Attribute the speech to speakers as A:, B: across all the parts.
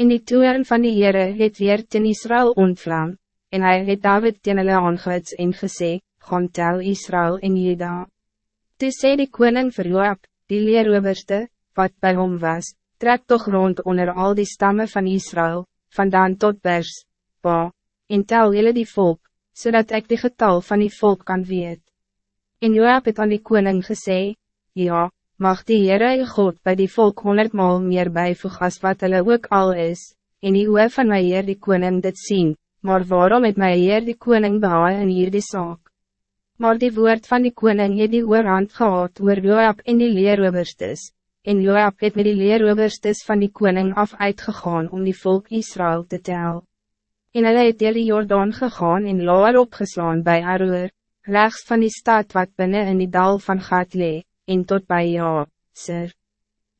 A: In die toeren van die Heere het weer ten Israël ontvlam, en hij het David ten hulle aangehits en gesê, gaan tel Israël en Juda. Toe sê die koning vir Joab, die leeroberste, wat bij hom was, trek toch rond onder al die stammen van Israël, vandaan tot Bers, Pa, en tel jullie die volk, zodat ik die getal van die volk kan weet. En Joab het aan die koning gesê, ja, mag die Heere God bij die volk honderdmaal meer bijvoeg as wat hulle ook al is, en die oe van my Heer die koning dit zien, maar waarom het my Heer die koning behaal in hierdie saak? Maar die woord van die koning het die oorhand gehad oor Joab en die leeroberstes, en Joab het met die leeroberstes van die koning af uitgegaan om die volk Israël te tel. En hulle het die Jordaan gegaan en laar opgeslaan bij Aroer, rechts van die stad wat binnen in die dal van Gat lee, en tot bij Ja, Sir.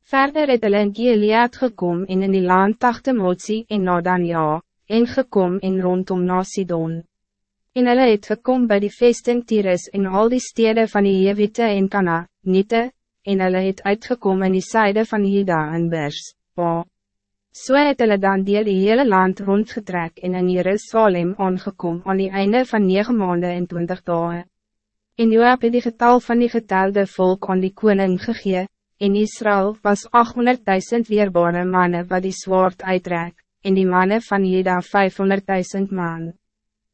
A: Verder het hulle in Gilead gekom en in die land tachte Motsi en Nadan Ja, en gekom en rondom na Sidon. En hulle het gekom by die vesting Tyrus en al die steden van die Jewite en Kana, Nite, en hulle het uitgekom in die syde van Hida en Bers, Pa. So het hulle dan deel die hele land rondgetrek en in Jerusalem aangekom aan die einde van 9 maanden en 20 dagen. En Joab het die getal van die getelde volk aan die koning gegee, en Israël was 800.000 weerbare mannen wat die zwaard uitrek, en die mannen van Jeda 500.000 man.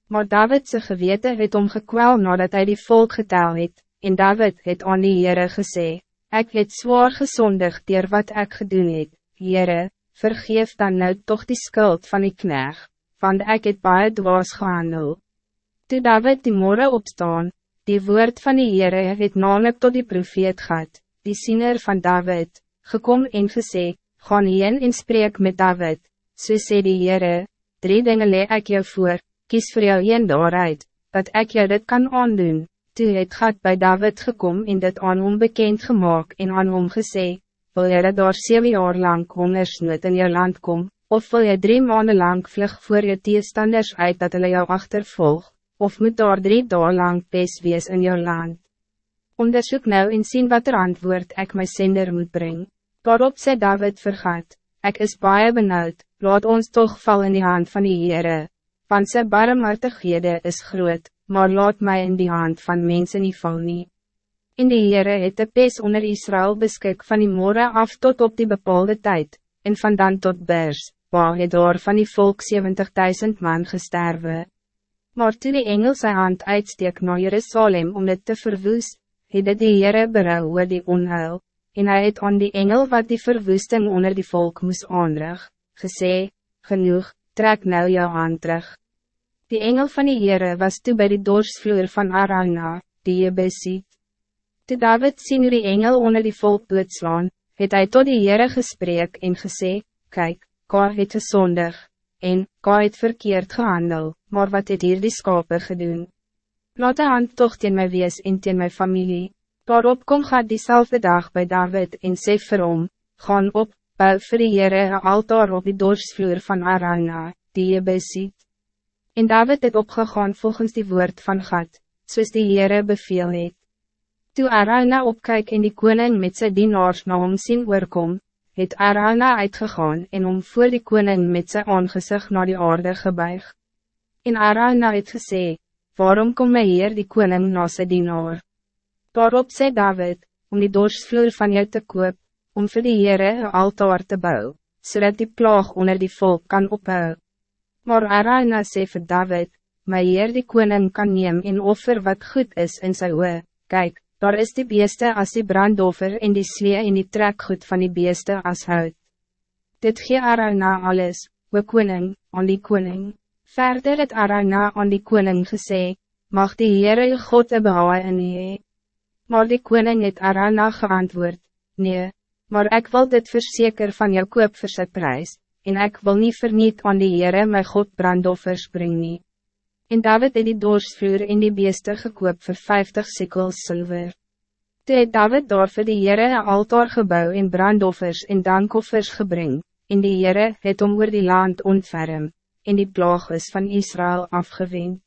A: Maar Davidse gewete het omgekwel nadat hij die volk getel het, en David het aan die Heere gesê, Ik het zwaar gezondig dier wat ik gedoen het, Heere, vergeef dan nou toch die schuld van die kneg, want ik het baie dwaas gehandel. Toe David die morgen opstaan, Die woord van die Heere het namelijk tot die profeet gehad, die siener van David, gekom en gesê, gaan heen en spreek met David, so sê die Heere, drie dingen lee ek jou voor, kies voor jou een daaruit, dat ik jou dit kan aandoen, toe het gaat bij David gekom en dit aan hom bekend gemaakt en aan hom gesê, wil jy dat daar 7 jaar lang hongersnood in jou land kom, of wil jy drie maanden lang vlug voor je teestanders uit dat hulle jou achtervolg? Of moet daar drie dagen lang pes wees in jou land? Onderzoek nou en sien wat er antwoord ik my sender moet brengen. Daarop sê David vergat, ik is baie benauwd, laat ons toch val in die hand van die Heere, want sy barmhartighede is groot, maar laat mij in die hand van mensen niet val nie. In die Heere het de pes onder Israël beskik van die morgen af tot op die bepaalde tijd, en van dan tot Bers, waar het door van die volk 70.000 man gesterwe. Maar toe die engel sy hand uitsteek na Jerusalem om dit te verwoes, het dit die Heere berou oor die onheil, en hij het aan die engel wat die verwoesting onder die volk moes aanrig, gesê, genoeg, trek nou jou hand terug. Die engel van die Heere was toe bij die dorsvloer van Arana, die je besiet. Toe David sien hoe die engel onder die volk doodslaan, het hij tot die Heere gesprek en gesê, Kijk, Ka het gesondig, en, Ka het verkeerd gehandel, maar wat het hier die skape gedoen? Laat een hand toch teen my wees en teen my familie. Daarop kom gaat diezelfde dag bij David en sê vir hom, gaan op, bou vir die Heere een altaar op die dorsvloer van Arana, die je besiet. En David het opgegaan volgens die woord van God, soos die Heere beveel het. Toe Arana opkyk en die koning met sy dienaars na hom sien oorkom, het Arana uitgegaan en om voor die koning met zijn aangezicht naar die aarde gebuig. En Arana het gesê, waarom kom my hier die koning na sy dienaar? Daarop sê David, om die dorsvloer van jou te koop, om vir die Heere een altaar te bouwen, zodat die plaag onder die volk kan ophou. Maar Arana sê vir David, my Heer die koning kan neem en offer wat goed is in sy oe, kyk, Daar is die beeste als die brandoffer en die slee en die trekgoed van die beeste als hout. Dit gee Arana alles, we koning, aan die koning. Verder het Arana aan die koning gesê, mag die Heere je God een behouwe in hee. Maar die koning het Arana geantwoord, nee, maar ik wil dit verzekeren van jou koop vir sy prijs, en ik wil niet verniet aan die Heere my God brandoffers bring nie. En David het die doorsvloer in die beeste gekoop voor 50 sikkels zilver. Toe het David daar vir die Heere een altaar gebouw in brandoffers en dankoffers gebring, en die Heere het om oor die land ontferm, en die plaag is van Israël afgewend.